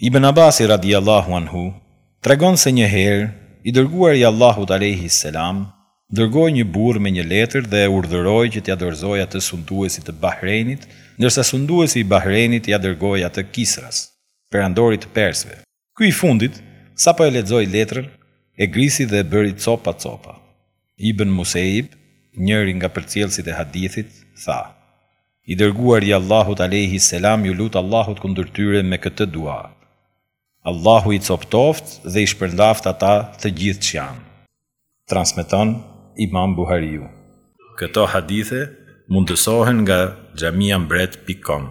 Ibn Abasi radhiyallahu anhu tregon se një herë i Dërguari i Allahut alejhi selam dërgoi një burrë me një letër dhe e urdhëroi që t'ia dorëzojë atë sunduesit të Bahrejnit, ndërsa sunduesi i Bahrejnit ia dërgoi atë Kisras, perandorit të persëve. Ky i fundit, sapo e lexoi letrën, e grisi dhe e bëri copa copa. Ibn Musejib, njëri nga përcjellësit e hadithit, tha, I dërguari i Allahut alejhi selam iu lut Allahut kundër tyre me këtë dua, Allahu i copëtoftë dhe i shpërndaftë ata të gjithë ç'janë. Transmeton Imam Buhariu. Këto hadithe mundësohen nga xhamiambret pik kom.